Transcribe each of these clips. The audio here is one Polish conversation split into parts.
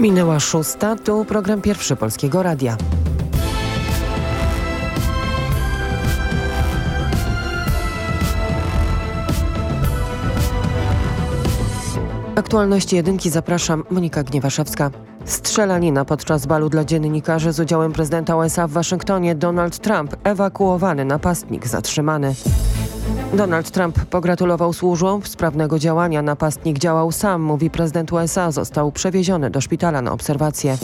Minęła szósta, tu program pierwszy Polskiego Radia. Aktualności jedynki zapraszam Monika Gniewaszewska. Strzelanina podczas balu dla dziennikarzy z udziałem prezydenta USA w Waszyngtonie Donald Trump ewakuowany napastnik zatrzymany. Donald Trump pogratulował służbom sprawnego działania. Napastnik działał sam, mówi prezydent USA. Został przewieziony do szpitala na obserwację.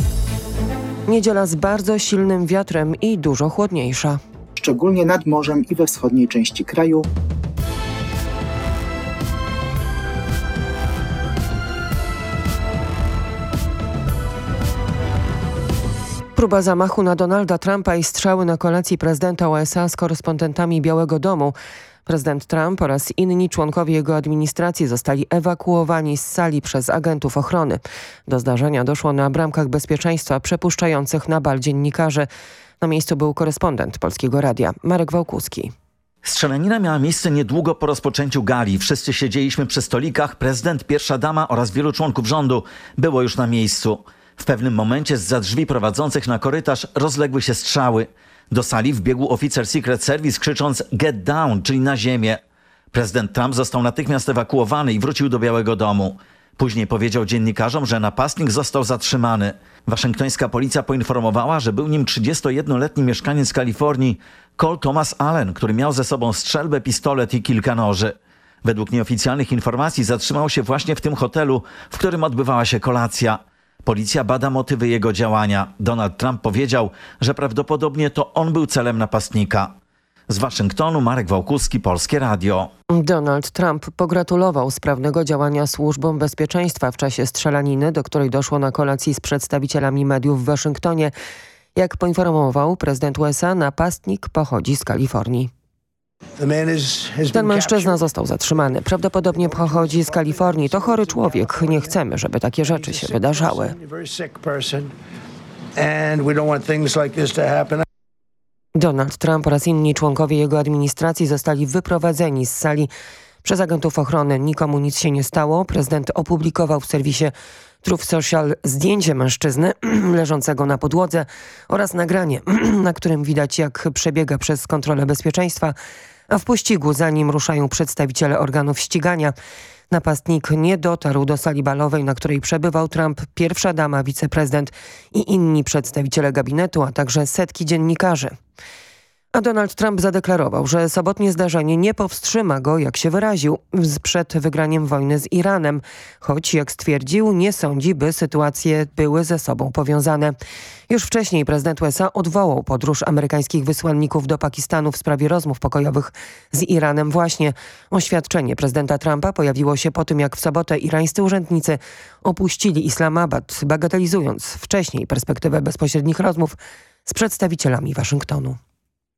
Niedziela z bardzo silnym wiatrem i dużo chłodniejsza. Szczególnie nad morzem i we wschodniej części kraju. Próba zamachu na Donalda Trumpa i strzały na kolacji prezydenta USA z korespondentami Białego Domu. Prezydent Trump oraz inni członkowie jego administracji zostali ewakuowani z sali przez agentów ochrony. Do zdarzenia doszło na bramkach bezpieczeństwa przepuszczających na bal dziennikarzy. Na miejscu był korespondent Polskiego Radia Marek Wałkuski. Strzelanina miała miejsce niedługo po rozpoczęciu gali. Wszyscy siedzieliśmy przy stolikach. Prezydent, pierwsza dama oraz wielu członków rządu było już na miejscu. W pewnym momencie z drzwi prowadzących na korytarz rozległy się strzały. Do sali wbiegł oficer Secret Service krzycząc get down, czyli na ziemię. Prezydent Trump został natychmiast ewakuowany i wrócił do Białego Domu. Później powiedział dziennikarzom, że napastnik został zatrzymany. Waszyngtońska policja poinformowała, że był nim 31-letni mieszkaniec Kalifornii Cole Thomas Allen, który miał ze sobą strzelbę, pistolet i kilka noży. Według nieoficjalnych informacji zatrzymał się właśnie w tym hotelu, w którym odbywała się kolacja. Policja bada motywy jego działania. Donald Trump powiedział, że prawdopodobnie to on był celem napastnika. Z Waszyngtonu Marek Wałkuski, Polskie Radio. Donald Trump pogratulował sprawnego działania służbom bezpieczeństwa w czasie strzelaniny, do której doszło na kolacji z przedstawicielami mediów w Waszyngtonie. Jak poinformował prezydent USA, napastnik pochodzi z Kalifornii. Ten mężczyzna został zatrzymany. Prawdopodobnie pochodzi z Kalifornii. To chory człowiek. Nie chcemy, żeby takie rzeczy się wydarzały. Donald Trump oraz inni członkowie jego administracji zostali wyprowadzeni z sali przez agentów ochrony. Nikomu nic się nie stało. Prezydent opublikował w serwisie Truth Social zdjęcie mężczyzny leżącego na podłodze oraz nagranie, na którym widać jak przebiega przez kontrolę bezpieczeństwa, a w pościgu za nim ruszają przedstawiciele organów ścigania. Napastnik nie dotarł do sali balowej, na której przebywał Trump, pierwsza dama, wiceprezydent i inni przedstawiciele gabinetu, a także setki dziennikarzy. A Donald Trump zadeklarował, że sobotnie zdarzenie nie powstrzyma go, jak się wyraził, przed wygraniem wojny z Iranem, choć, jak stwierdził, nie sądzi, by sytuacje były ze sobą powiązane. Już wcześniej prezydent USA odwołał podróż amerykańskich wysłanników do Pakistanu w sprawie rozmów pokojowych z Iranem właśnie. Oświadczenie prezydenta Trumpa pojawiło się po tym, jak w sobotę irańscy urzędnicy opuścili Islamabad, bagatelizując wcześniej perspektywę bezpośrednich rozmów z przedstawicielami Waszyngtonu.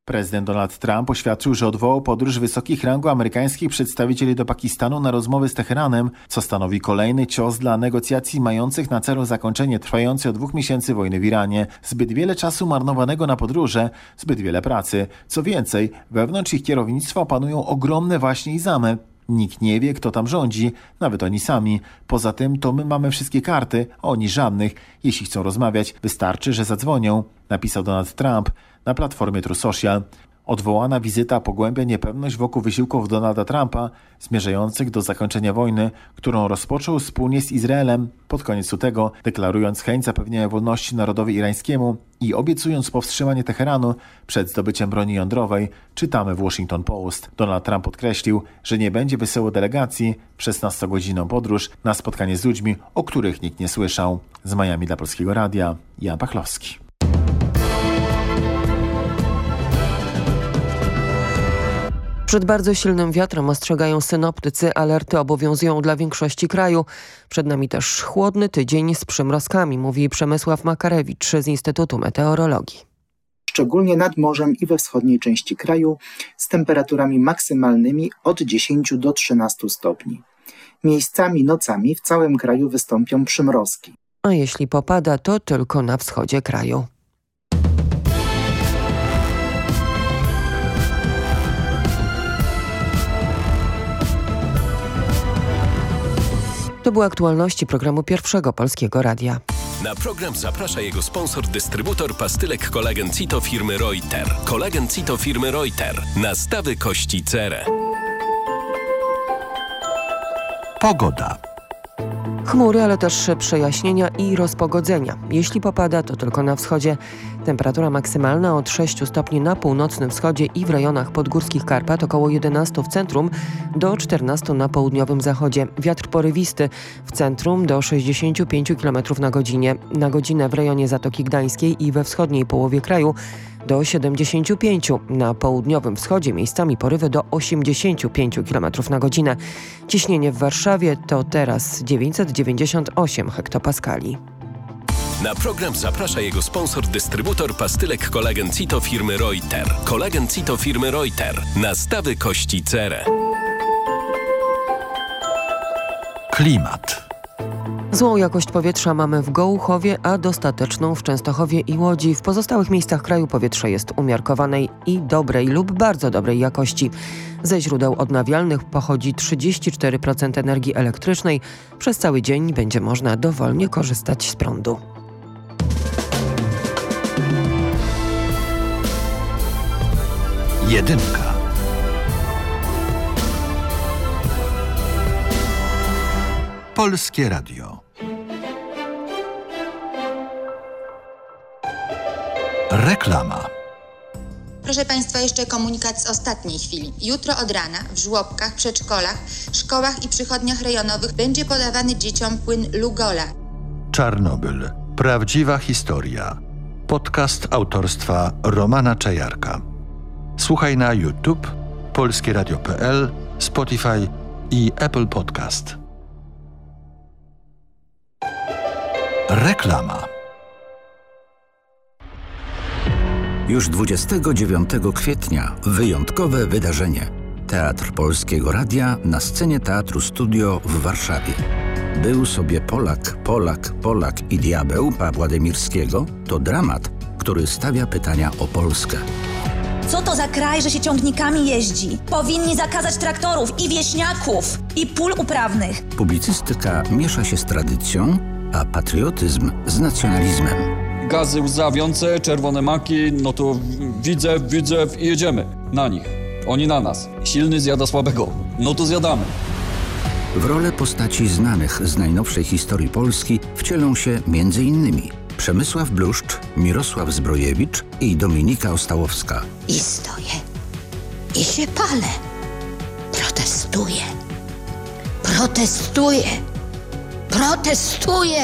Prezydent Donald Trump oświadczył, że odwołał podróż wysokich rangu amerykańskich przedstawicieli do Pakistanu na rozmowy z Teheranem, co stanowi kolejny cios dla negocjacji mających na celu zakończenie trwającej od dwóch miesięcy wojny w Iranie. Zbyt wiele czasu marnowanego na podróże, zbyt wiele pracy. Co więcej, wewnątrz ich kierownictwa panują ogromne właśnie i zamy. Nikt nie wie, kto tam rządzi, nawet oni sami. Poza tym to my mamy wszystkie karty, oni żadnych. Jeśli chcą rozmawiać, wystarczy, że zadzwonią, napisał Donald Trump na platformie True Social. Odwołana wizyta pogłębia niepewność wokół wysiłków Donalda Trumpa zmierzających do zakończenia wojny, którą rozpoczął wspólnie z Izraelem pod koniec lutego, deklarując chęć zapewnienia wolności narodowi irańskiemu i obiecując powstrzymanie Teheranu przed zdobyciem broni jądrowej, czytamy w Washington Post. Donald Trump podkreślił, że nie będzie wysyłał delegacji w 16-godzinną podróż na spotkanie z ludźmi, o których nikt nie słyszał. Z Miami dla Polskiego Radia, Jan Pachlowski. Przed bardzo silnym wiatrem ostrzegają synoptycy. Alerty obowiązują dla większości kraju. Przed nami też chłodny tydzień z przymrozkami, mówi Przemysław Makarewicz z Instytutu Meteorologii. Szczególnie nad morzem i we wschodniej części kraju z temperaturami maksymalnymi od 10 do 13 stopni. Miejscami nocami w całym kraju wystąpią przymrozki. A jeśli popada, to tylko na wschodzie kraju. To były aktualności programu Pierwszego Polskiego Radia. Na program zaprasza jego sponsor, dystrybutor pastylek kolagen Cito firmy Reuter. Kolagen Cito firmy Reuter. Nastawy kości cerę. Pogoda. Chmury, ale też przejaśnienia i rozpogodzenia. Jeśli popada, to tylko na wschodzie. Temperatura maksymalna od 6 stopni na północnym wschodzie i w rejonach podgórskich Karpat, około 11 w centrum, do 14 na południowym zachodzie. Wiatr porywisty w centrum do 65 km na godzinę. Na godzinę w rejonie Zatoki Gdańskiej i we wschodniej połowie kraju do 75, na południowym wschodzie miejscami porywy do 85 km na godzinę. Ciśnienie w Warszawie to teraz 998 hektopaskali. Na program zaprasza jego sponsor, dystrybutor pastylek kolagen Cito firmy Reuter. Kolagen Cito firmy Reuter. Nastawy kości cerę. Klimat. Złą jakość powietrza mamy w Gołuchowie, a dostateczną w Częstochowie i Łodzi. W pozostałych miejscach kraju powietrze jest umiarkowanej i dobrej lub bardzo dobrej jakości. Ze źródeł odnawialnych pochodzi 34% energii elektrycznej. Przez cały dzień będzie można dowolnie korzystać z prądu. Jedynka. Polskie Radio. Reklama. Proszę Państwa, jeszcze komunikat z ostatniej chwili. Jutro od rana w żłobkach, przedszkolach, szkołach i przychodniach rejonowych będzie podawany dzieciom płyn Lugola. Czarnobyl. Prawdziwa historia. Podcast autorstwa Romana Czajarka. Słuchaj na YouTube, polskieradio.pl, Spotify i Apple Podcast. Reklama. Już 29 kwietnia wyjątkowe wydarzenie. Teatr Polskiego Radia na scenie Teatru Studio w Warszawie. Był sobie Polak, Polak, Polak i diabeł Pawła Demirskiego to dramat, który stawia pytania o Polskę. Co to za kraj, że się ciągnikami jeździ? Powinni zakazać traktorów i wieśniaków i pól uprawnych. Publicystyka miesza się z tradycją, a patriotyzm z nacjonalizmem. Gazy łzawiące, czerwone maki, no to widzę, widzę i jedziemy na nich. Oni na nas. Silny zjada słabego. No to zjadamy. W rolę postaci znanych z najnowszej historii Polski wcielą się m.in. Przemysław Bluszcz, Mirosław Zbrojewicz i Dominika Ostałowska. I stoję. I się palę. Protestuję. Protestuję. Protestuję.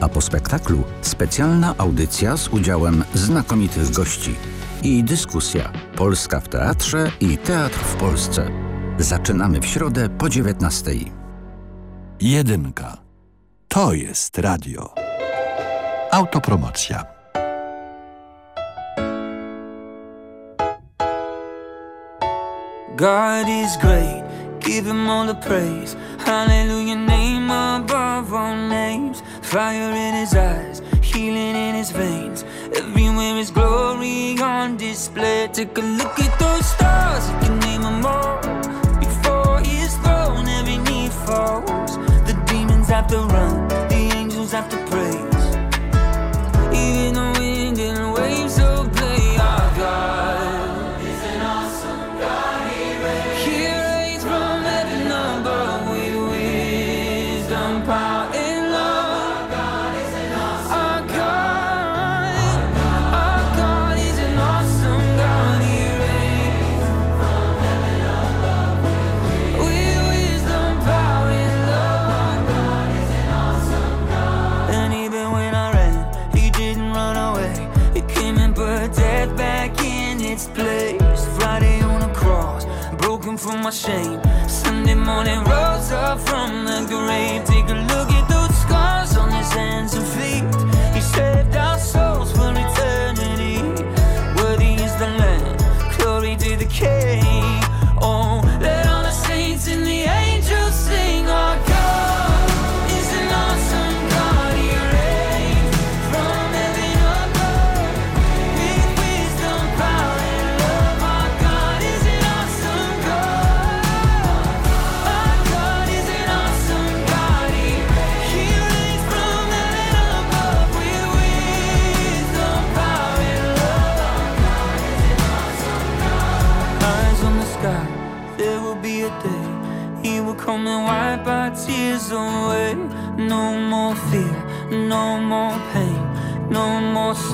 A po spektaklu specjalna audycja z udziałem znakomitych gości i dyskusja Polska w teatrze i teatr w Polsce. Zaczynamy w środę po 19. Jedynka. To jest radio. Autopromocja. God is great, give him all the praise. Hallelujah, name above all names. Fire in his eyes, healing in his veins. Everywhere is glory on display. Take a look at those stars, you can name them all. close. The demons have to run. Broken from my shame. Sunday morning rose up from the grave. Take a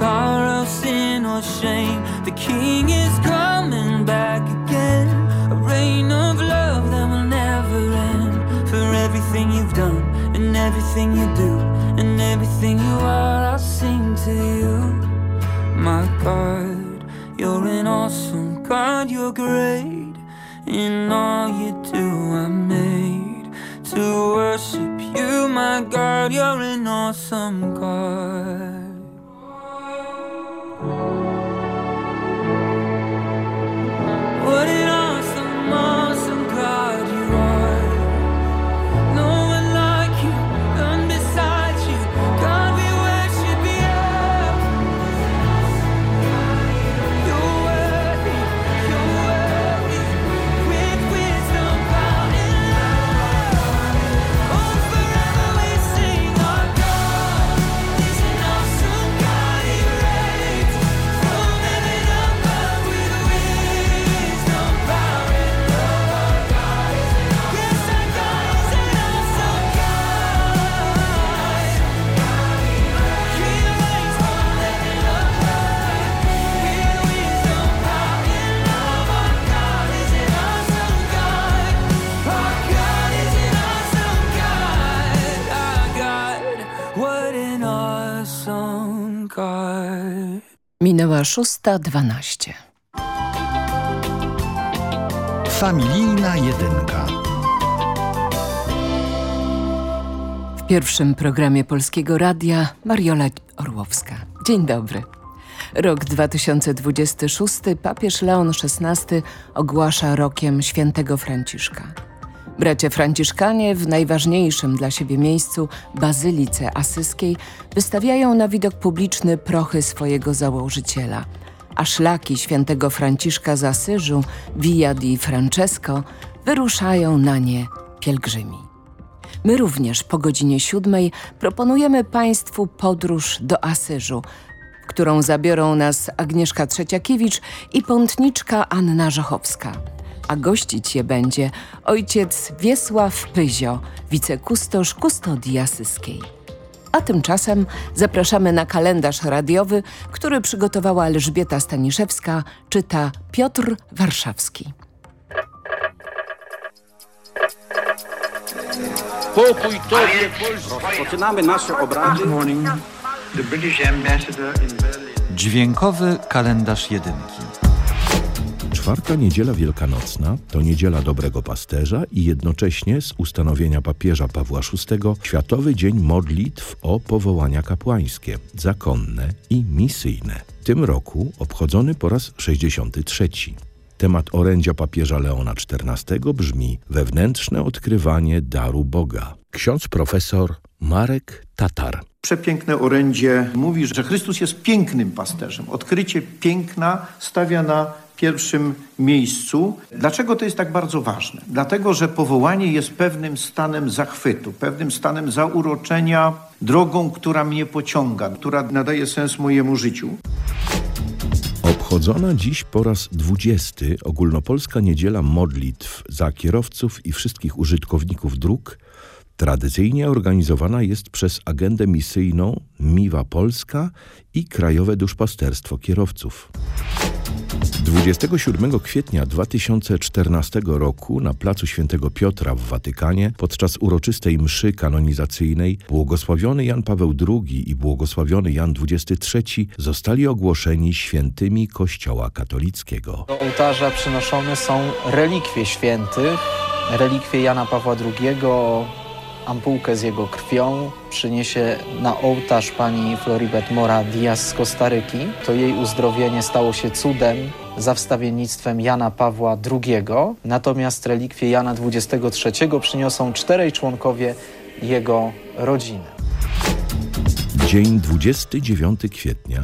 sorrow, sin or shame. The King is coming back again, a reign of love that will never end. For everything you've done and everything you do and everything you are, I'll sing to you. My God, you're an awesome God, you're great. In all you do, I'm made to worship you, my God. You're an awesome God. 6.12. Familijna jedynka. W pierwszym programie Polskiego Radia Mariola Orłowska. Dzień dobry. Rok 2026 papież Leon XVI ogłasza rokiem świętego Franciszka. Bracia Franciszkanie w najważniejszym dla siebie miejscu, Bazylice Asyskiej, wystawiają na widok publiczny prochy swojego założyciela, a szlaki świętego Franciszka z Asyżu, Via di Francesco, wyruszają na nie pielgrzymi. My również po godzinie siódmej proponujemy Państwu podróż do Asyżu, którą zabiorą nas Agnieszka Trzeciakiewicz i pątniczka Anna Żochowska. A gościć je będzie ojciec Wiesław Pyzio, wicekustosz kustodii asyskiej. A tymczasem zapraszamy na kalendarz radiowy, który przygotowała Elżbieta Staniszewska, czyta Piotr Warszawski. Pokój Tobie. Rozpoczynamy nasze obrady. Dźwiękowy kalendarz jedynki. Czwarta niedziela wielkanocna to niedziela Dobrego Pasterza i jednocześnie z ustanowienia papieża Pawła VI Światowy Dzień Modlitw o powołania kapłańskie, zakonne i misyjne. W tym roku obchodzony po raz 63. Temat orędzia papieża Leona XIV brzmi Wewnętrzne odkrywanie daru Boga. Ksiądz profesor Marek Tatar. Przepiękne orędzie mówi, że Chrystus jest pięknym pasterzem. Odkrycie piękna stawia na pierwszym miejscu. Dlaczego to jest tak bardzo ważne? Dlatego, że powołanie jest pewnym stanem zachwytu, pewnym stanem zauroczenia, drogą, która mnie pociąga, która nadaje sens mojemu życiu. Obchodzona dziś po raz 20 ogólnopolska niedziela modlitw za kierowców i wszystkich użytkowników dróg tradycyjnie organizowana jest przez agendę misyjną Miwa Polska i Krajowe Duszpasterstwo Kierowców. 27 kwietnia 2014 roku na placu Świętego Piotra w Watykanie podczas uroczystej mszy kanonizacyjnej błogosławiony Jan Paweł II i błogosławiony Jan XXIII zostali ogłoszeni świętymi Kościoła katolickiego. Do ołtarza przynoszone są relikwie świętych, relikwie Jana Pawła II, ampułkę z jego krwią przyniesie na ołtarz pani Floribet Mora Diaz z Kostaryki. To jej uzdrowienie stało się cudem za wstawiennictwem Jana Pawła II. Natomiast relikwie Jana XXIII przyniosą czterej członkowie jego rodziny. Dzień 29 kwietnia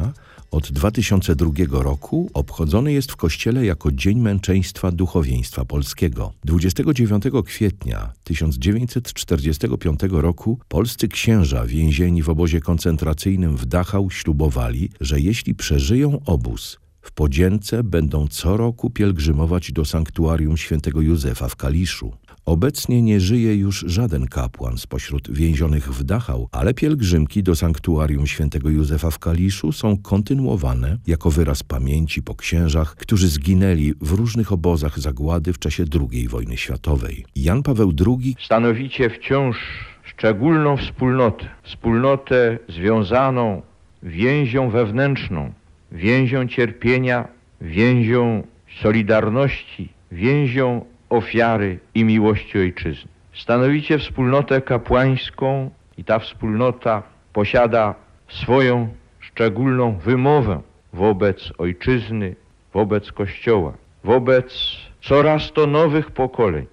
od 2002 roku obchodzony jest w Kościele jako Dzień Męczeństwa Duchowieństwa Polskiego. 29 kwietnia 1945 roku polscy księża więzieni w obozie koncentracyjnym w Dachau ślubowali, że jeśli przeżyją obóz, w podzięce będą co roku pielgrzymować do sanktuarium świętego Józefa w Kaliszu. Obecnie nie żyje już żaden kapłan spośród więzionych w Dachau, ale pielgrzymki do sanktuarium świętego Józefa w Kaliszu są kontynuowane jako wyraz pamięci po księżach, którzy zginęli w różnych obozach zagłady w czasie II wojny światowej. Jan Paweł II stanowicie wciąż szczególną wspólnotę, wspólnotę związaną więzią wewnętrzną, więzią cierpienia, więzią solidarności, więzią ofiary i miłości ojczyzny. Stanowicie wspólnotę kapłańską i ta wspólnota posiada swoją szczególną wymowę wobec ojczyzny, wobec Kościoła, wobec coraz to nowych pokoleń.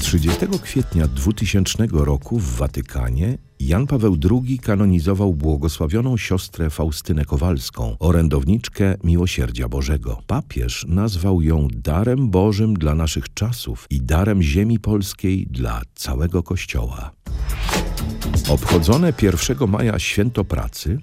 30 kwietnia 2000 roku w Watykanie Jan Paweł II kanonizował błogosławioną siostrę Faustynę Kowalską, orędowniczkę Miłosierdzia Bożego. Papież nazwał ją darem Bożym dla naszych czasów i darem ziemi polskiej dla całego Kościoła. Obchodzone 1 maja Święto Pracy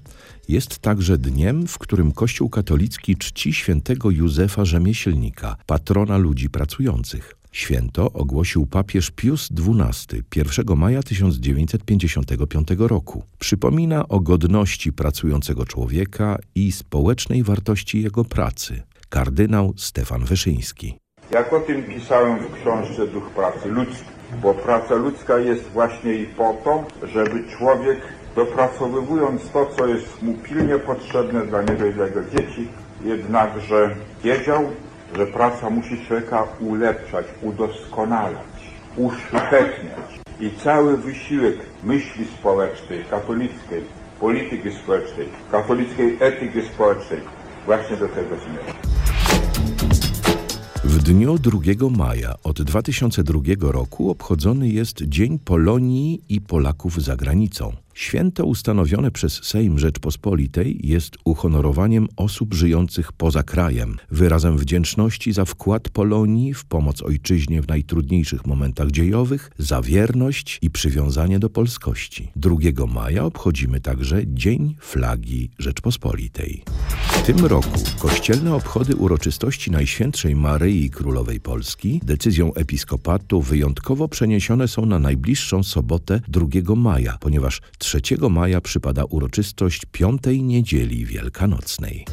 jest także dniem, w którym Kościół katolicki czci świętego Józefa Rzemieślnika, patrona ludzi pracujących. Święto ogłosił papież Pius XII 1 maja 1955 roku. Przypomina o godności pracującego człowieka i społecznej wartości jego pracy. Kardynał Stefan Wyszyński. Jak o tym pisałem w książce Duch Pracy Ludzkiej, bo praca ludzka jest właśnie i po to, żeby człowiek dopracowywując to, co jest mu pilnie potrzebne dla niego i dla jego dzieci, jednakże wiedział, że praca musi człowieka ulepszać, udoskonalać, uszlachetniać. I cały wysiłek myśli społecznej, katolickiej, polityki społecznej, katolickiej etyki społecznej właśnie do tego zmierza. W dniu 2 maja od 2002 roku obchodzony jest Dzień Polonii i Polaków za granicą. Święto ustanowione przez Sejm Rzeczpospolitej jest uhonorowaniem osób żyjących poza krajem, wyrazem wdzięczności za wkład Polonii w pomoc ojczyźnie w najtrudniejszych momentach dziejowych, za wierność i przywiązanie do polskości. 2 maja obchodzimy także Dzień Flagi Rzeczpospolitej. W tym roku kościelne obchody uroczystości Najświętszej Maryi Królowej Polski decyzją episkopatu wyjątkowo przeniesione są na najbliższą sobotę 2 maja, ponieważ 3 maja przypada uroczystość piątej niedzieli wielkanocnej.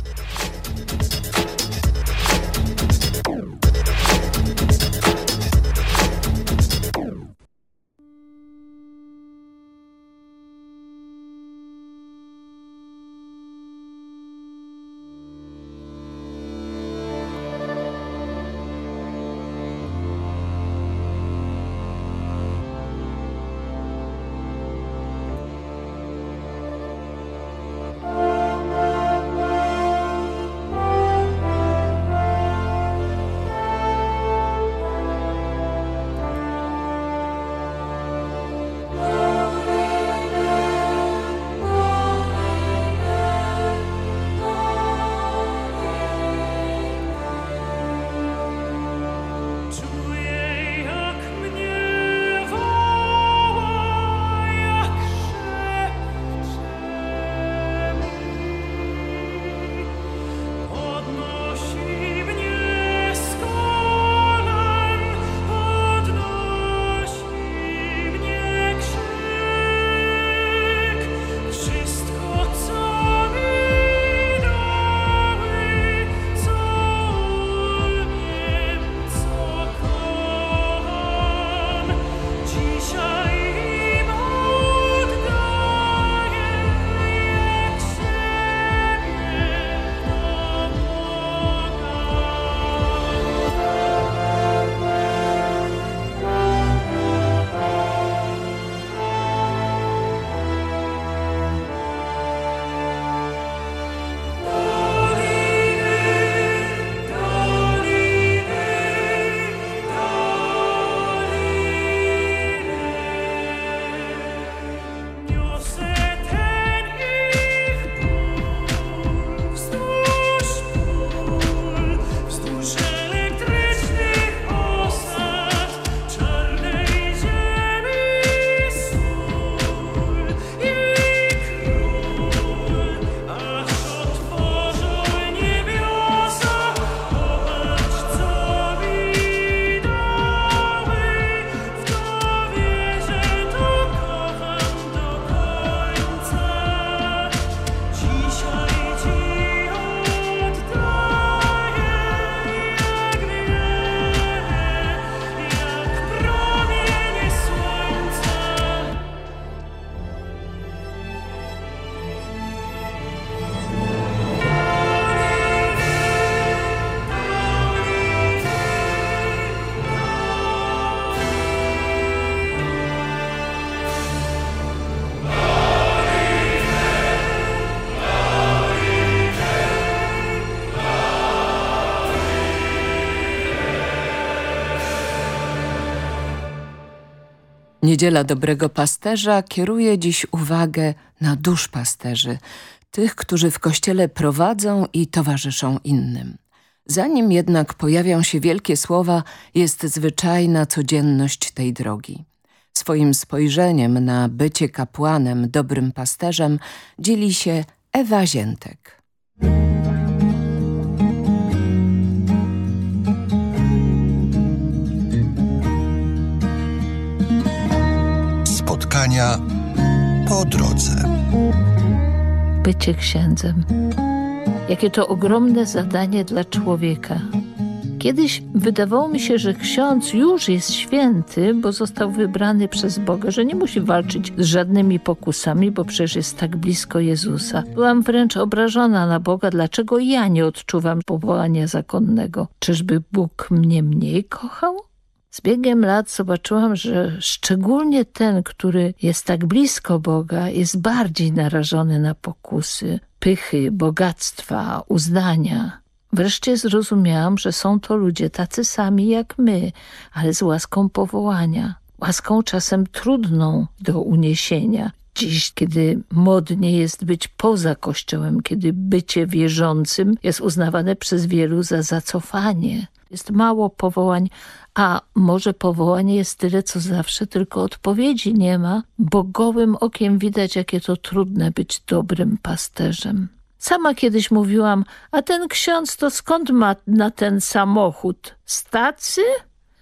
Niedziela Dobrego Pasterza kieruje dziś uwagę na duszpasterzy, tych, którzy w kościele prowadzą i towarzyszą innym. Zanim jednak pojawią się wielkie słowa, jest zwyczajna codzienność tej drogi. Swoim spojrzeniem na bycie kapłanem, dobrym pasterzem dzieli się Ewa Ziętek. Spotkania po drodze. Bycie księdzem. Jakie to ogromne zadanie dla człowieka. Kiedyś wydawało mi się, że ksiądz już jest święty, bo został wybrany przez Boga, że nie musi walczyć z żadnymi pokusami, bo przecież jest tak blisko Jezusa. Byłam wręcz obrażona na Boga, dlaczego ja nie odczuwam powołania zakonnego. Czyżby Bóg mnie mniej kochał? Z biegiem lat zobaczyłam, że szczególnie ten, który jest tak blisko Boga, jest bardziej narażony na pokusy, pychy, bogactwa, uznania. Wreszcie zrozumiałam, że są to ludzie tacy sami jak my, ale z łaską powołania. Łaską czasem trudną do uniesienia. Dziś, kiedy modnie jest być poza Kościołem, kiedy bycie wierzącym jest uznawane przez wielu za zacofanie. Jest mało powołań, a może powołanie jest tyle, co zawsze, tylko odpowiedzi nie ma, bo gołym okiem widać, jakie to trudne być dobrym pasterzem. Sama kiedyś mówiłam, a ten ksiądz to skąd ma na ten samochód? Stacy?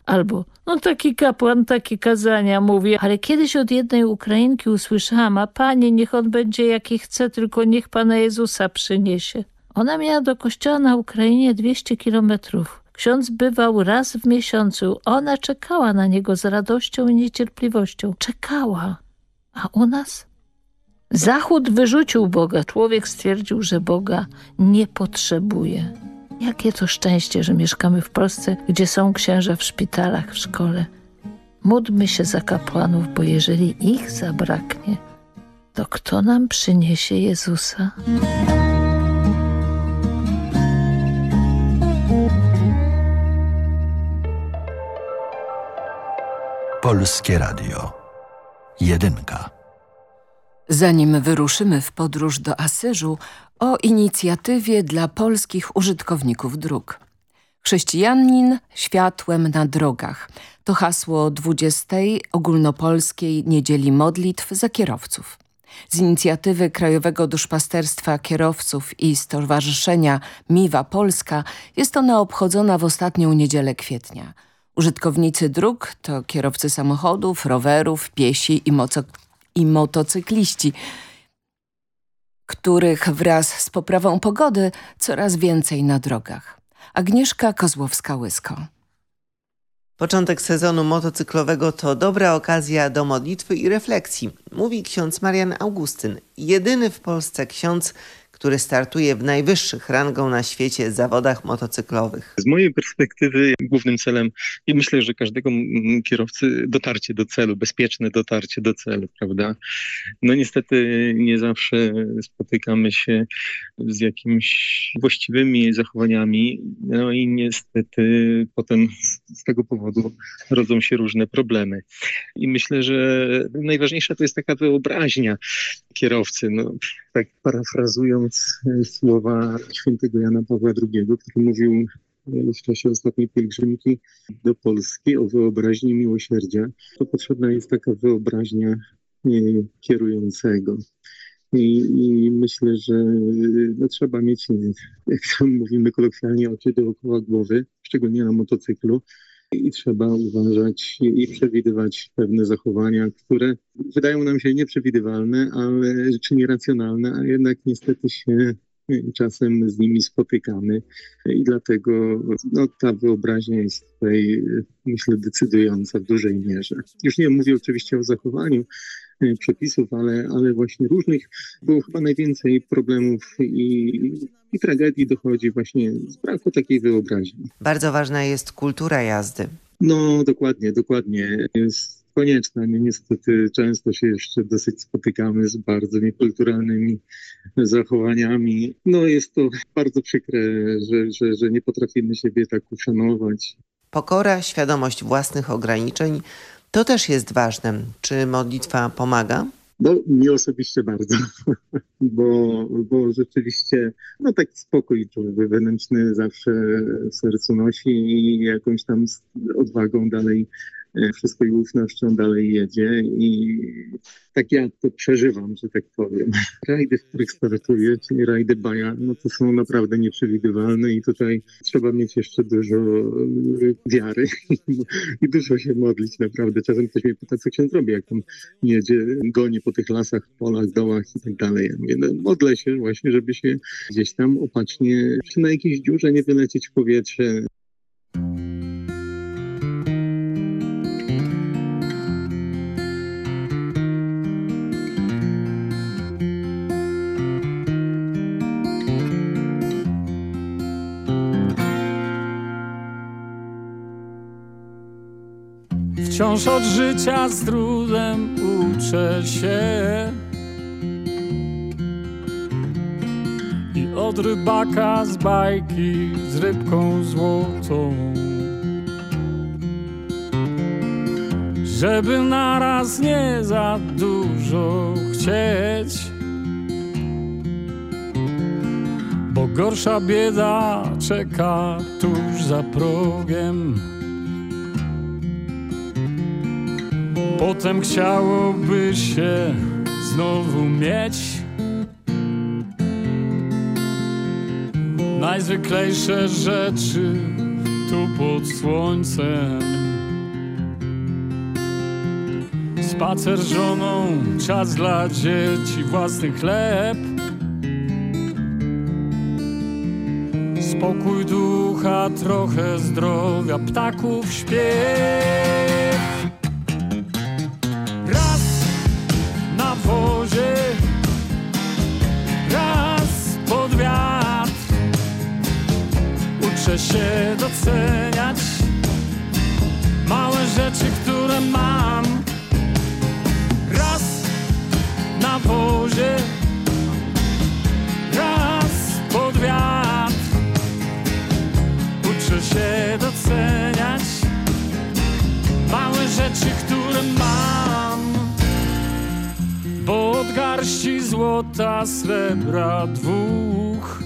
Albo, no taki kapłan, takie kazania mówi. Ale kiedyś od jednej Ukrainki usłyszałam, a panie, niech on będzie jaki chce, tylko niech Pana Jezusa przyniesie. Ona miała do kościoła na Ukrainie 200 kilometrów. Ksiądz bywał raz w miesiącu. Ona czekała na niego z radością i niecierpliwością. Czekała. A u nas? Zachód wyrzucił Boga. Człowiek stwierdził, że Boga nie potrzebuje. Jakie to szczęście, że mieszkamy w Polsce, gdzie są księża w szpitalach, w szkole. Módlmy się za kapłanów, bo jeżeli ich zabraknie, to kto nam przyniesie Jezusa? Polskie Radio. Jedynka. Zanim wyruszymy w podróż do Asyżu, o inicjatywie dla polskich użytkowników dróg. Chrześcijanin światłem na drogach. To hasło 20. ogólnopolskiej niedzieli modlitw za kierowców. Z inicjatywy Krajowego Duszpasterstwa Kierowców i Stowarzyszenia Miwa Polska jest ona obchodzona w ostatnią niedzielę kwietnia. Użytkownicy dróg to kierowcy samochodów, rowerów, piesi i, i motocykliści, których wraz z poprawą pogody coraz więcej na drogach. Agnieszka Kozłowska-Łysko. Początek sezonu motocyklowego to dobra okazja do modlitwy i refleksji, mówi ksiądz Marian Augustyn, jedyny w Polsce ksiądz, który startuje w najwyższych rangą na świecie zawodach motocyklowych. Z mojej perspektywy głównym celem i myślę, że każdego kierowcy dotarcie do celu, bezpieczne dotarcie do celu, prawda? No niestety nie zawsze spotykamy się z jakimiś właściwymi zachowaniami, no i niestety potem z tego powodu rodzą się różne problemy. I myślę, że najważniejsza to jest taka wyobraźnia kierowcy. No, tak parafrazując e, słowa świętego Jana Pawła II, który mówił e, w czasie ostatniej pielgrzymki do Polski o wyobraźni miłosierdzia, to potrzebna jest taka wyobraźnia e, kierującego. I, I, myślę, że no, trzeba mieć, jak mówimy kolokwialnie, oczy dookoła głowy, szczególnie na motocyklu, i trzeba uważać i przewidywać pewne zachowania, które wydają nam się nieprzewidywalne, ale czy nieracjonalne, a jednak niestety się czasem z nimi spotykamy i dlatego no, ta wyobraźnia jest tutaj, myślę, decydująca w dużej mierze. Już nie mówię oczywiście o zachowaniu, przepisów, ale, ale właśnie różnych, było chyba najwięcej problemów i, i tragedii dochodzi właśnie z braku takiej wyobraźni. Bardzo ważna jest kultura jazdy. No dokładnie, dokładnie. Jest konieczna. Niestety często się jeszcze dosyć spotykamy z bardzo niekulturalnymi zachowaniami. No jest to bardzo przykre, że, że, że nie potrafimy siebie tak uszanować. Pokora, świadomość własnych ograniczeń To też jest ważne. Czy modlitwa pomaga? No, mi osobiście bardzo, bo, bo rzeczywiście no taki spokój wewnętrzny zawsze w sercu nosi i jakąś tam odwagą dalej wszystko i ufnością dalej jedzie i tak ja to przeżywam, że tak powiem. Rajdy, w których startuję, czyli rajdy Baja, no to są naprawdę nieprzewidywalne i tutaj trzeba mieć jeszcze dużo e, wiary i dużo się modlić naprawdę. Czasem ktoś mnie pyta, co ksiądz robi, jak on jedzie, goni po tych lasach, polach, dołach i tak dalej. Ja mówię, no, modlę się właśnie, żeby się gdzieś tam opacznie, czy na jakiejś dziurze nie wylecieć w powietrze. Wciąż od życia z trudem uczę się. I od rybaka z bajki z rybką złotą. Żeby naraz nie za dużo chcieć. Bo gorsza bieda czeka tuż za progiem Potem chciałoby się znowu mieć Najzwyklejsze rzeczy tu pod słońcem. Spacer z żoną, czas dla dzieci, własny chleb. Spokój ducha, trochę zdrowia, ptaków śpiew garści złota, srebra dwóch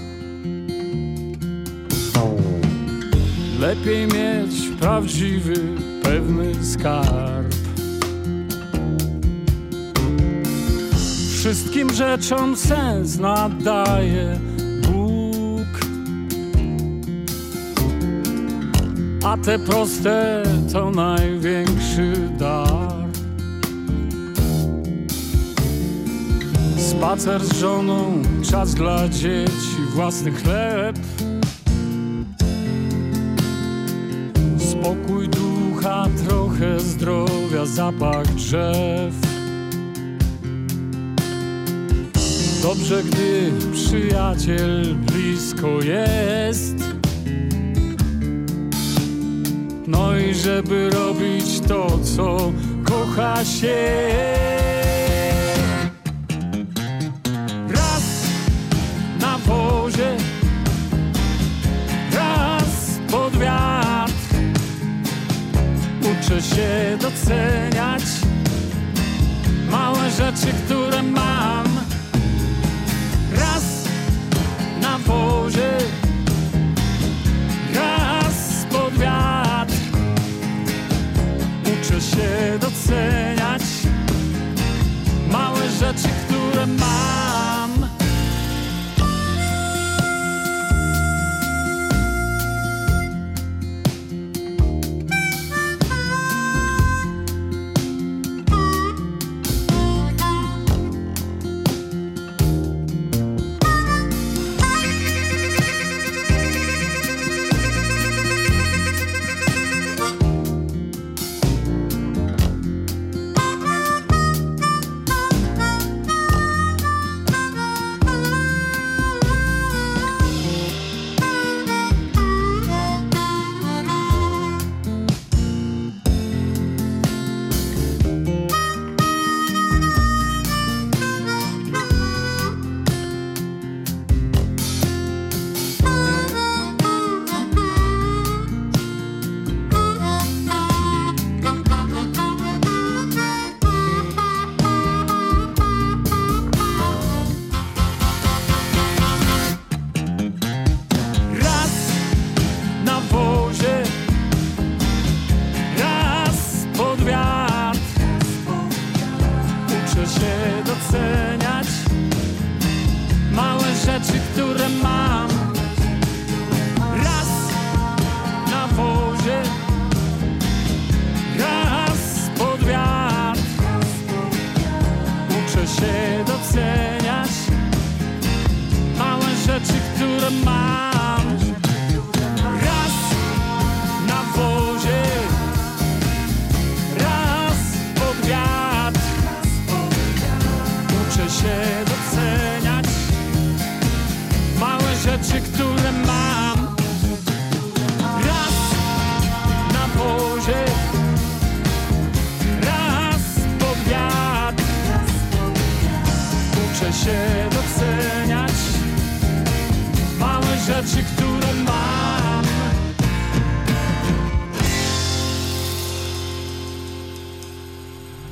Lepiej mieć prawdziwy, pewny skarb. Wszystkim rzeczom sens nadaje Bóg. A te proste to największy dar. Spacer z żoną, czas dla dzieci, własny chleb. Spokój ducha, trochę zdrowia, zapach drzew. Dobrze, gdy przyjaciel blisko jest. No i żeby robić to, co kocha się. Doceniać małe rzeczy, które mam.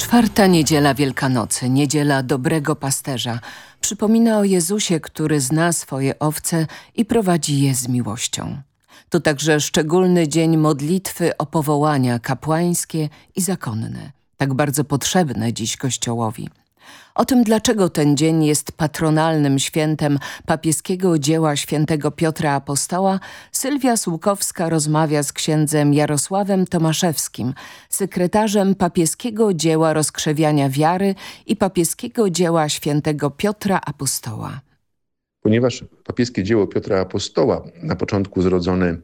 Czwarta niedziela Wielkanocy, niedziela dobrego pasterza, przypomina o Jezusie, który zna swoje owce i prowadzi je z miłością. To także szczególny dzień modlitwy o powołania kapłańskie i zakonne, tak bardzo potrzebne dziś Kościołowi. O tym, dlaczego ten dzień jest patronalnym świętem papieskiego dzieła świętego Piotra Apostoła, Sylwia Słukowska rozmawia z księdzem Jarosławem Tomaszewskim, sekretarzem papieskiego dzieła rozkrzewiania wiary i papieskiego dzieła świętego Piotra Apostoła. Ponieważ papieskie dzieło Piotra Apostoła, na początku zrodzone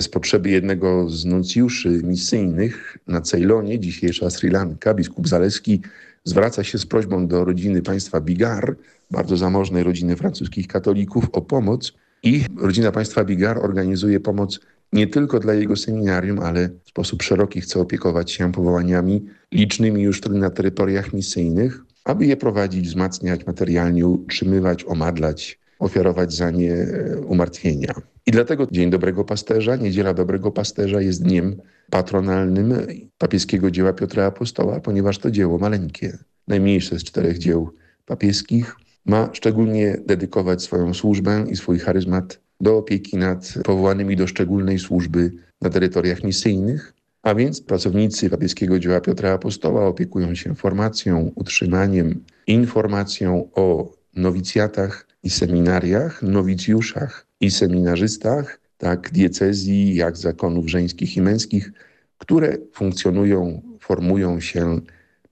z potrzeby jednego z nuncjuszy misyjnych na Ceylonie, dzisiejsza Sri Lanka, biskup Zaleski, zwraca się z prośbą do rodziny państwa Bigar, bardzo zamożnej rodziny francuskich katolików, o pomoc i rodzina państwa Bigar organizuje pomoc nie tylko dla jego seminarium, ale w sposób szeroki chce opiekować się powołaniami licznymi już na terytoriach misyjnych, aby je prowadzić, wzmacniać materialnie, utrzymywać, omadlać, ofiarować za nie e, umartwienia. I dlatego Dzień Dobrego Pasterza, Niedziela Dobrego Pasterza jest dniem patronalnym papieskiego dzieła Piotra Apostoła, ponieważ to dzieło maleńkie, najmniejsze z czterech dzieł papieskich, ma szczególnie dedykować swoją służbę i swój charyzmat do opieki nad powołanymi do szczególnej służby na terytoriach misyjnych, a więc pracownicy papieskiego dzieła Piotra Apostoła opiekują się formacją, utrzymaniem, informacją o nowicjatach i seminariach, nowicjuszach i seminarzystach, tak diecezji, jak zakonów żeńskich i męskich, które funkcjonują, formują się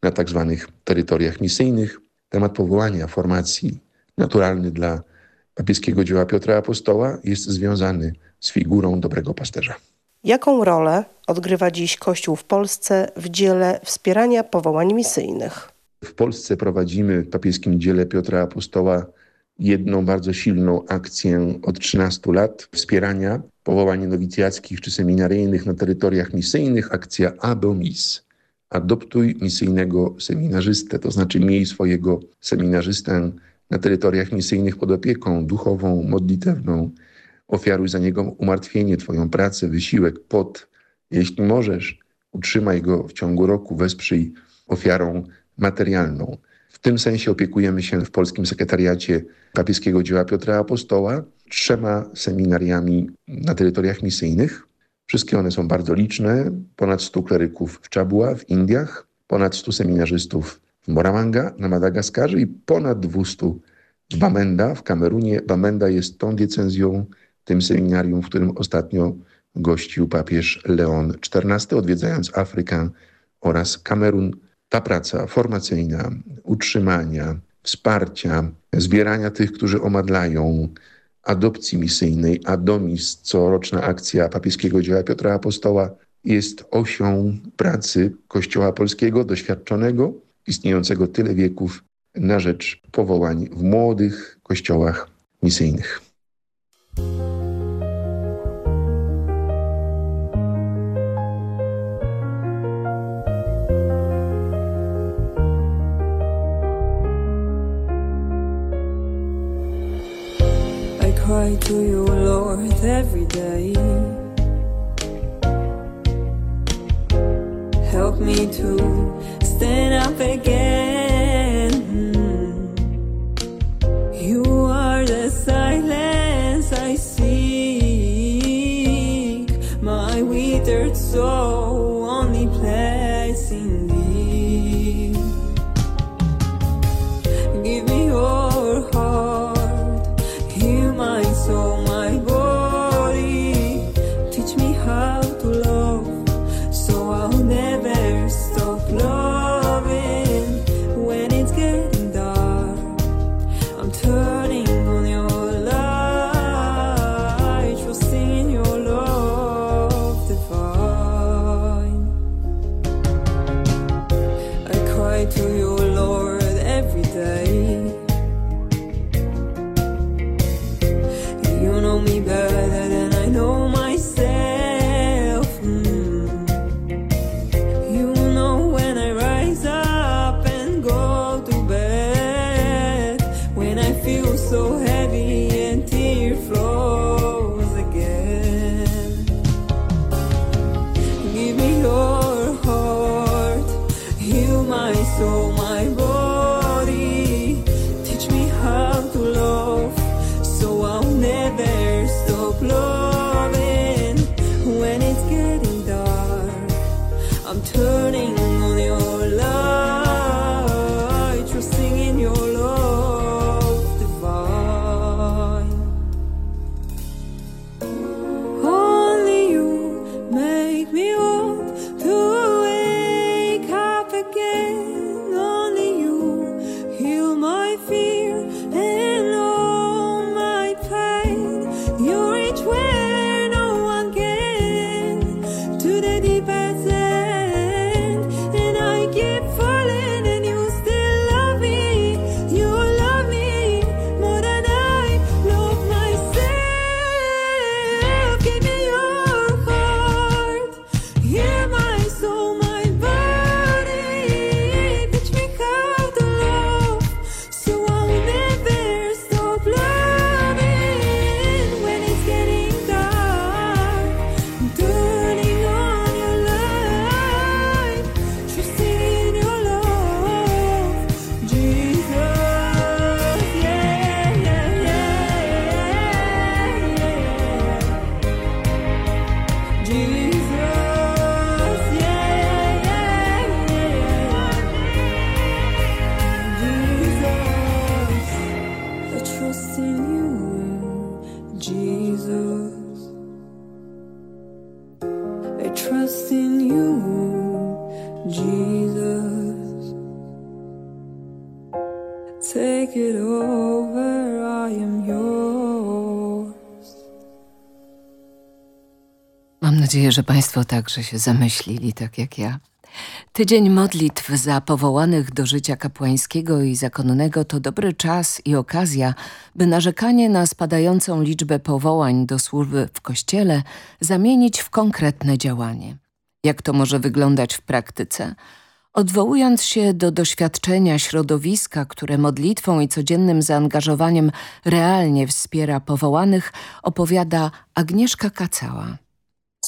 na tak zwanych terytoriach misyjnych. Temat powołania formacji naturalny dla papieskiego dzieła Piotra Apostoła jest związany z figurą dobrego pasterza. Jaką rolę odgrywa dziś Kościół w Polsce w dziele wspierania powołań misyjnych? W Polsce prowadzimy w papieskim dziele Piotra Apostoła jedną bardzo silną akcję od 13 lat wspierania powołań nowicjackich czy seminaryjnych na terytoriach misyjnych, akcja Abomis. Adoptuj misyjnego seminarzystę, to znaczy miej swojego seminarzystę na terytoriach misyjnych pod opieką duchową, modlitewną. Ofiaruj za niego umartwienie, twoją pracę, wysiłek, pot. Jeśli możesz, utrzymaj go w ciągu roku, wesprzyj ofiarą materialną. Tym sensie opiekujemy się w Polskim Sekretariacie Papieskiego Dzieła Piotra Apostoła trzema seminariami na terytoriach misyjnych. Wszystkie one są bardzo liczne. Ponad 100 kleryków w Czabua w Indiach, ponad 100 seminarzystów w Moramanga na Madagaskarze i ponad 200 w Bamenda w Kamerunie. Bamenda jest tą diecezją, tym seminarium, w którym ostatnio gościł papież Leon XIV, odwiedzając Afrykę oraz Kamerun ta praca formacyjna, utrzymania, wsparcia, zbierania tych, którzy omadlają, adopcji misyjnej, Adomis, coroczna akcja papieskiego dzieła Piotra Apostoła, jest osią pracy Kościoła Polskiego, doświadczonego, istniejącego tyle wieków na rzecz powołań w młodych kościołach misyjnych. Cry to you, Lord, every day. Help me to stand up again. Nadzieję, że Państwo także się zamyślili, tak jak ja. Tydzień modlitw za powołanych do życia kapłańskiego i zakonnego to dobry czas i okazja, by narzekanie na spadającą liczbę powołań do służby w Kościele zamienić w konkretne działanie. Jak to może wyglądać w praktyce? Odwołując się do doświadczenia środowiska, które modlitwą i codziennym zaangażowaniem realnie wspiera powołanych, opowiada Agnieszka Kacała.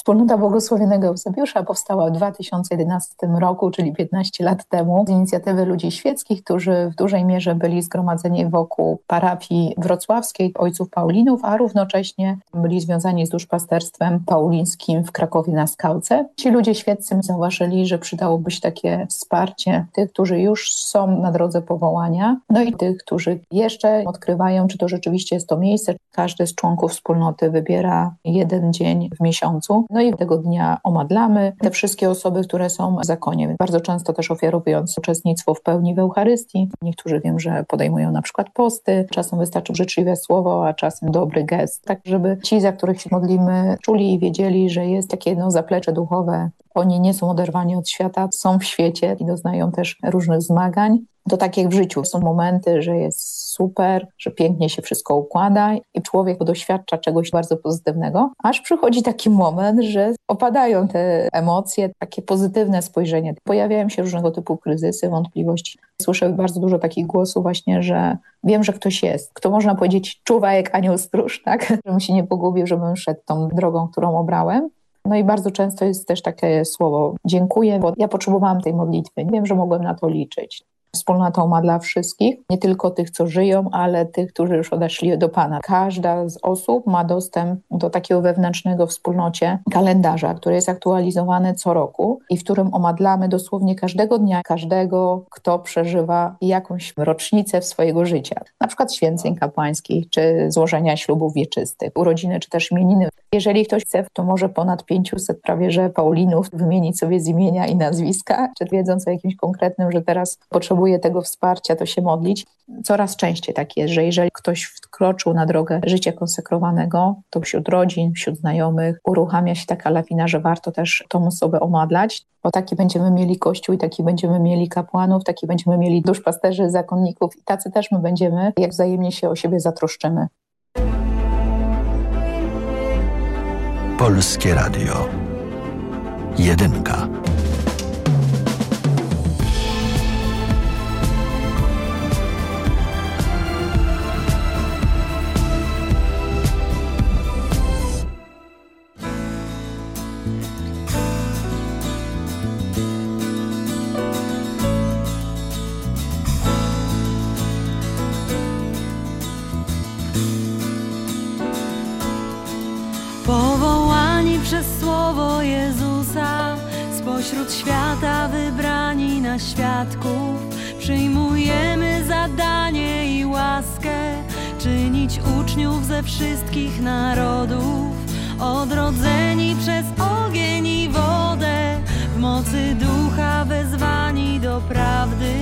Wspólnota Błogosławionego Eusebiusza powstała w 2011 roku, czyli 15 lat temu, z inicjatywy ludzi świeckich, którzy w dużej mierze byli zgromadzeni wokół parafii wrocławskiej ojców Paulinów, a równocześnie byli związani z duszpasterstwem paulińskim w Krakowie na Skałce. Ci ludzie świeccy zauważyli, że przydałoby się takie wsparcie tych, którzy już są na drodze powołania, no i tych, którzy jeszcze odkrywają, czy to rzeczywiście jest to miejsce. Każdy z członków wspólnoty wybiera jeden dzień w miesiącu, no i tego dnia omadlamy te wszystkie osoby, które są w zakonie. Bardzo często też ofiarowując uczestnictwo w pełni w Eucharystii. Niektórzy wiem, że podejmują na przykład posty. Czasem wystarczy życzliwe słowo, a czasem dobry gest. Tak, żeby ci, za których się modlimy, czuli i wiedzieli, że jest takie jedno zaplecze duchowe. Oni nie są oderwani od świata, są w świecie i doznają też różnych zmagań. To tak jak w życiu. Są momenty, że jest super, że pięknie się wszystko układa i człowiek doświadcza czegoś bardzo pozytywnego, aż przychodzi taki moment, że opadają te emocje, takie pozytywne spojrzenie. Pojawiają się różnego typu kryzysy, wątpliwości. Słyszę bardzo dużo takich głosów właśnie, że wiem, że ktoś jest, kto można powiedzieć czuwa jak anioł stróż, tak? Żebym się nie pogubił, żebym szedł tą drogą, którą obrałem. No i bardzo często jest też takie słowo dziękuję, bo ja potrzebowałam tej modlitwy. Wiem, że mogłem na to liczyć. Wspólnota ma dla wszystkich, nie tylko tych, co żyją, ale tych, którzy już odeszli do Pana. Każda z osób ma dostęp do takiego wewnętrznego wspólnocie kalendarza, który jest aktualizowany co roku i w którym omadlamy dosłownie każdego dnia, każdego, kto przeżywa jakąś rocznicę w swojego życia. Na przykład święceń kapłańskich, czy złożenia ślubów wieczystych, urodziny, czy też imieniny. Jeżeli ktoś chce, to może ponad 500 prawie że Paulinów wymienić sobie z imienia i nazwiska, czy wiedząc o jakimś konkretnym, że teraz potrzebuje tego wsparcia, to się modlić. Coraz częściej tak jest, że jeżeli ktoś wkroczył na drogę życia konsekrowanego, to wśród rodzin, wśród znajomych uruchamia się taka lawina, że warto też tą osobę omadlać, bo taki będziemy mieli Kościół i taki będziemy mieli kapłanów, taki będziemy mieli duszpasterzy, zakonników i tacy też my będziemy, jak wzajemnie się o siebie zatroszczymy. Polskie Radio. Jedynka. Spośród świata wybrani na świadków, przyjmujemy zadanie i łaskę, czynić uczniów ze wszystkich narodów, odrodzeni przez ogień i wodę, w mocy ducha wezwani do prawdy,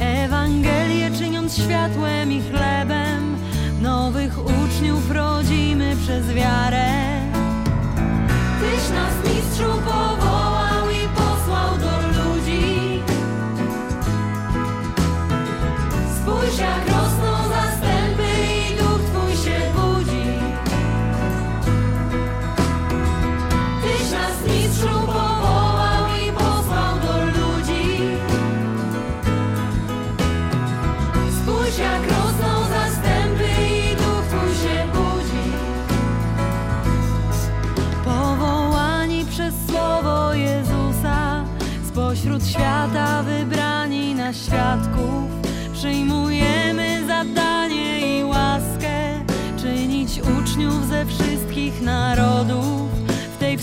Ewangelię czyniąc światłem i chlebem, nowych uczniów rodzimy przez wiarę. Tyś nas mistrzu powołał Spójrz jak rosną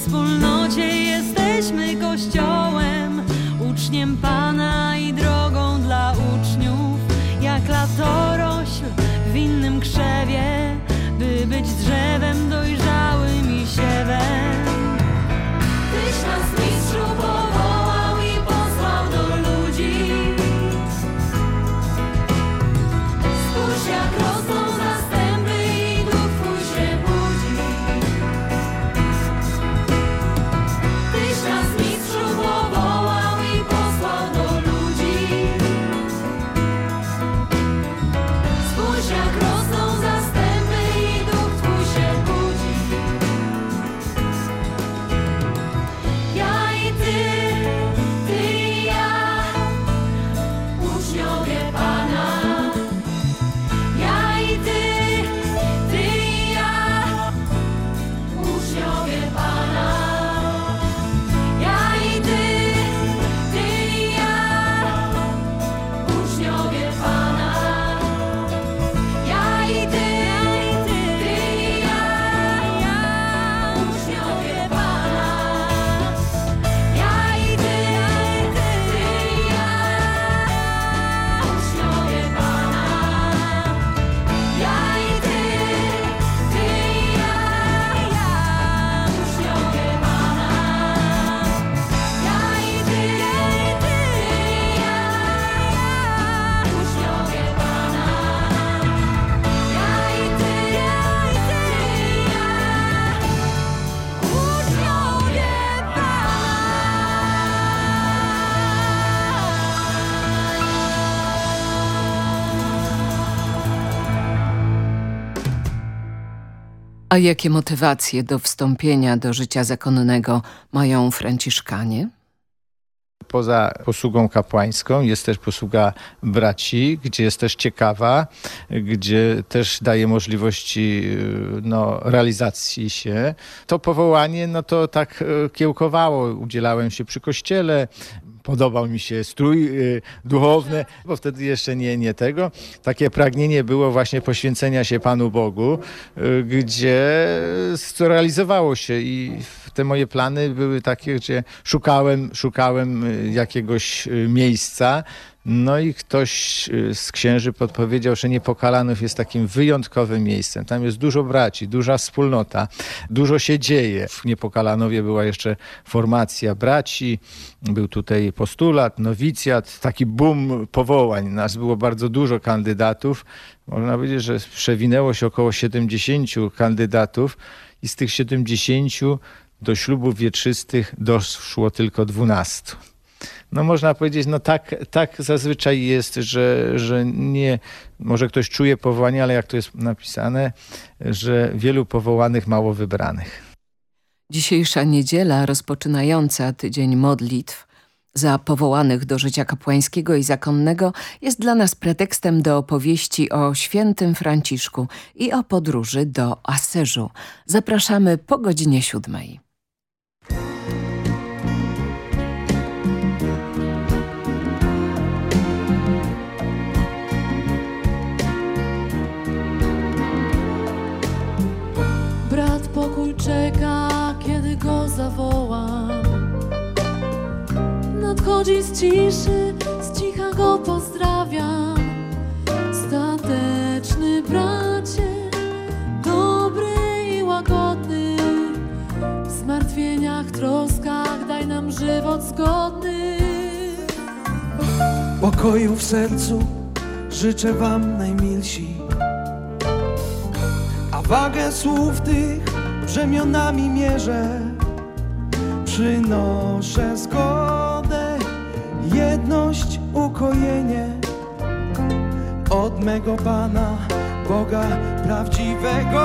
W tej A jakie motywacje do wstąpienia do życia zakonnego mają Franciszkanie? Poza posługą kapłańską jest też posługa braci, gdzie jest też ciekawa, gdzie też daje możliwości y, no, realizacji się. To powołanie, no to tak y, kiełkowało. Udzielałem się przy kościele, podobał mi się strój y, duchowny, bo wtedy jeszcze nie, nie tego. Takie pragnienie było właśnie poświęcenia się Panu Bogu, y, gdzie to realizowało się i te moje plany były takie, gdzie szukałem, szukałem y, jakiegoś miejsca, no i ktoś y, z księży podpowiedział, że Niepokalanów jest takim wyjątkowym miejscem. Tam jest dużo braci, duża wspólnota, dużo się dzieje. W Niepokalanowie była jeszcze formacja braci, był tutaj postulat, nowicjat, taki boom powołań. Nas było bardzo dużo kandydatów. Można powiedzieć, że przewinęło się około 70 kandydatów i z tych 70 do ślubów wieczystych doszło tylko 12 no można powiedzieć, no tak, tak zazwyczaj jest, że, że nie, może ktoś czuje powołanie, ale jak to jest napisane, że wielu powołanych, mało wybranych. Dzisiejsza niedziela rozpoczynająca tydzień modlitw za powołanych do życia kapłańskiego i zakonnego jest dla nas pretekstem do opowieści o świętym Franciszku i o podróży do Asyżu. Zapraszamy po godzinie siódmej. Ludzi z ciszy, z cicha go pozdrawiam. Stateczny bracie, dobry i łagodny. W zmartwieniach, troskach daj nam żywot zgodny. Pokoju w sercu życzę wam najmilsi. A wagę słów tych brzemionami mierzę. Przynoszę zgodę, jedność, ukojenie Od mego Pana, Boga prawdziwego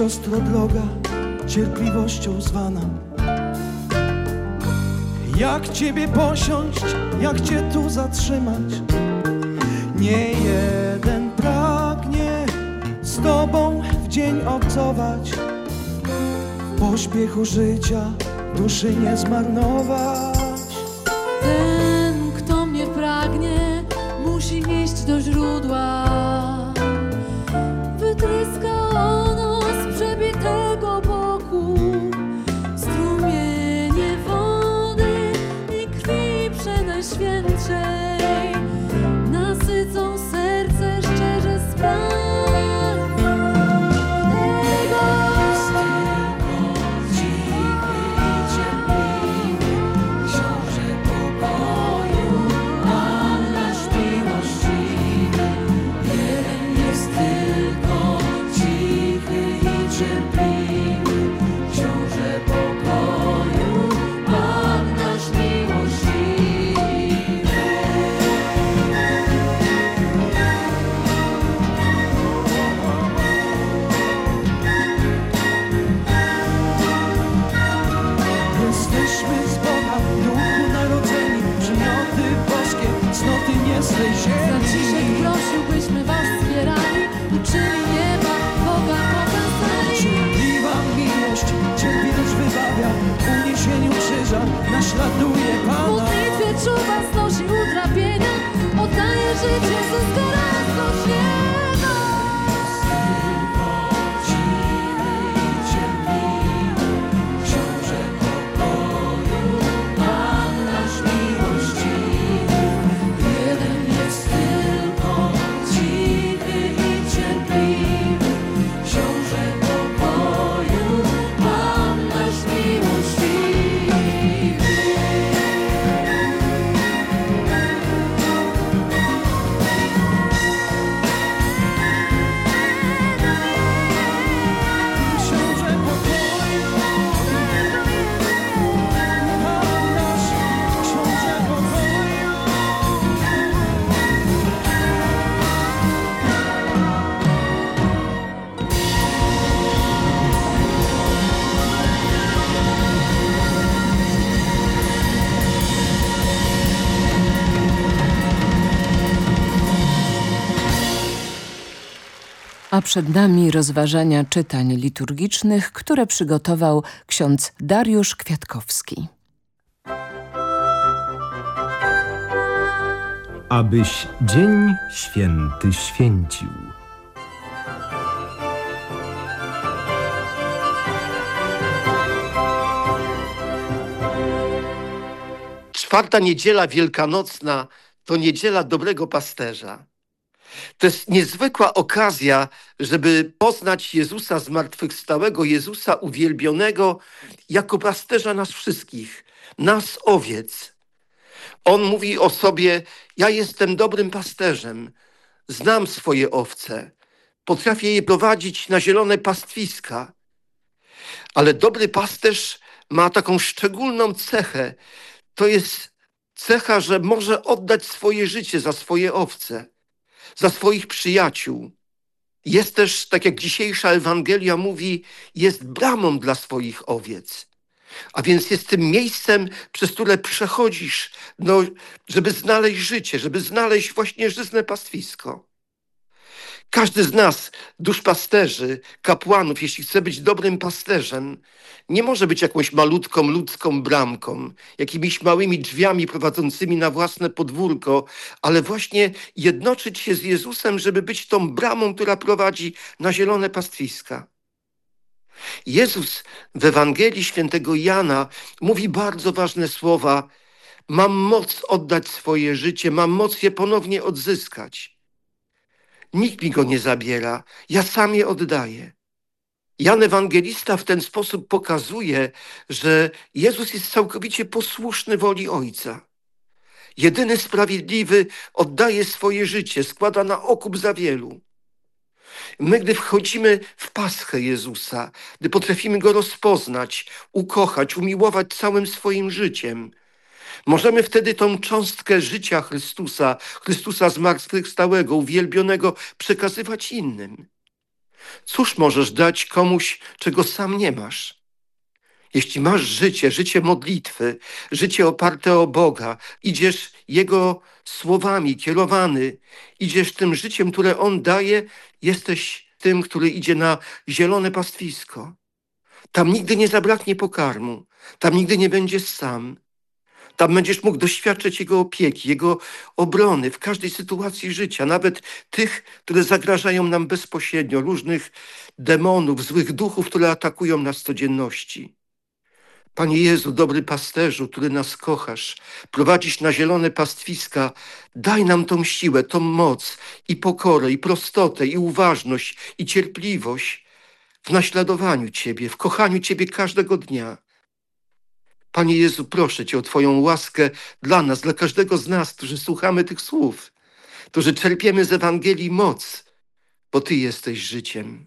siostro droga, cierpliwością zwana. Jak Ciebie posiąść, jak Cię tu zatrzymać? Nie jeden pragnie z Tobą w dzień obcować. Pośpiechu życia duszy nie zmarnować A przed nami rozważania czytań liturgicznych, które przygotował ksiądz Dariusz Kwiatkowski. abyś dzień święty święcił. Czwarta niedziela wielkanocna to niedziela dobrego pasterza. To jest niezwykła okazja, żeby poznać Jezusa zmartwychwstałego, Jezusa uwielbionego jako pasterza nas wszystkich, nas owiec. On mówi o sobie, ja jestem dobrym pasterzem, znam swoje owce, potrafię je prowadzić na zielone pastwiska. Ale dobry pasterz ma taką szczególną cechę. To jest cecha, że może oddać swoje życie za swoje owce, za swoich przyjaciół. Jest też, tak jak dzisiejsza Ewangelia mówi, jest bramą dla swoich owiec. A więc jest tym miejscem, przez które przechodzisz, no, żeby znaleźć życie, żeby znaleźć właśnie żyzne pastwisko. Każdy z nas, duszpasterzy, kapłanów, jeśli chce być dobrym pasterzem, nie może być jakąś malutką ludzką bramką, jakimiś małymi drzwiami prowadzącymi na własne podwórko, ale właśnie jednoczyć się z Jezusem, żeby być tą bramą, która prowadzi na zielone pastwiska. Jezus w Ewangelii świętego Jana mówi bardzo ważne słowa: Mam moc oddać swoje życie, mam moc je ponownie odzyskać. Nikt mi go nie zabiera, ja sam je oddaję. Jan Ewangelista w ten sposób pokazuje, że Jezus jest całkowicie posłuszny woli Ojca. Jedyny sprawiedliwy oddaje swoje życie, składa na okup za wielu. My, gdy wchodzimy w paschę Jezusa, gdy potrafimy Go rozpoznać, ukochać, umiłować całym swoim życiem, możemy wtedy tą cząstkę życia Chrystusa, Chrystusa zmartwychwstałego, uwielbionego, przekazywać innym. Cóż możesz dać komuś, czego sam nie masz? Jeśli masz życie, życie modlitwy, życie oparte o Boga, idziesz Jego słowami kierowany, idziesz tym życiem, które On daje, jesteś tym, który idzie na zielone pastwisko. Tam nigdy nie zabraknie pokarmu, tam nigdy nie będziesz sam. Tam będziesz mógł doświadczyć Jego opieki, Jego obrony w każdej sytuacji życia, nawet tych, które zagrażają nam bezpośrednio, różnych demonów, złych duchów, które atakują nas codzienności. Panie Jezu, dobry pasterzu, który nas kochasz, prowadzisz na zielone pastwiska, daj nam tą siłę, tą moc i pokorę, i prostotę, i uważność, i cierpliwość w naśladowaniu Ciebie, w kochaniu Ciebie każdego dnia. Panie Jezu, proszę Cię o Twoją łaskę dla nas, dla każdego z nas, którzy słuchamy tych słów, którzy czerpiemy z Ewangelii moc, bo Ty jesteś życiem.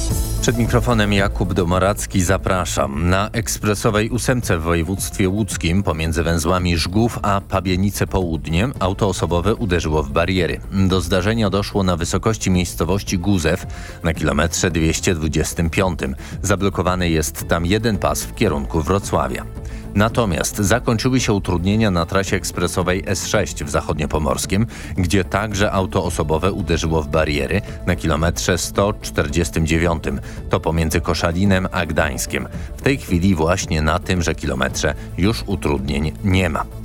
Przed mikrofonem Jakub Domoracki zapraszam. Na ekspresowej ósemce w województwie łódzkim pomiędzy węzłami Żgów a Pabienice Południe auto osobowe uderzyło w bariery. Do zdarzenia doszło na wysokości miejscowości Guzew na kilometrze 225. Zablokowany jest tam jeden pas w kierunku Wrocławia. Natomiast zakończyły się utrudnienia na trasie ekspresowej S6 w zachodniopomorskim, gdzie także auto osobowe uderzyło w bariery na kilometrze 149. To pomiędzy Koszalinem a Gdańskiem. W tej chwili właśnie na tymże kilometrze już utrudnień nie ma.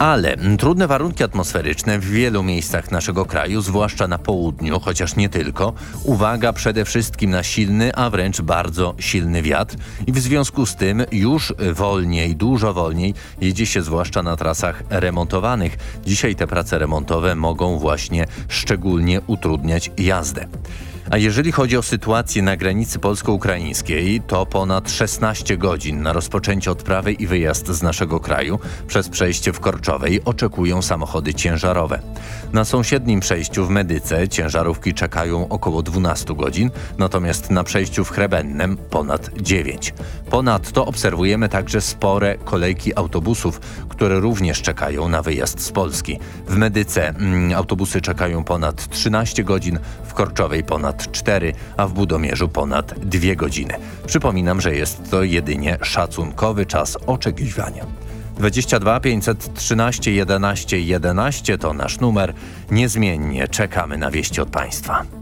Ale trudne warunki atmosferyczne w wielu miejscach naszego kraju, zwłaszcza na południu, chociaż nie tylko, uwaga przede wszystkim na silny, a wręcz bardzo silny wiatr i w związku z tym już wolniej, dużo wolniej jedzie się zwłaszcza na trasach remontowanych. Dzisiaj te prace remontowe mogą właśnie szczególnie utrudniać jazdę. A jeżeli chodzi o sytuację na granicy polsko-ukraińskiej, to ponad 16 godzin na rozpoczęcie odprawy i wyjazd z naszego kraju przez przejście w Korczowej oczekują samochody ciężarowe. Na sąsiednim przejściu w Medyce ciężarówki czekają około 12 godzin, natomiast na przejściu w Chrebennem ponad 9. Ponadto obserwujemy także spore kolejki autobusów, które również czekają na wyjazd z Polski. W Medyce mm, autobusy czekają ponad 13 godzin, w Korczowej ponad 4, a w Budomierzu ponad 2 godziny. Przypominam, że jest to jedynie szacunkowy czas oczekiwania. 22 513 11 11 to nasz numer. Niezmiennie czekamy na wieści od Państwa.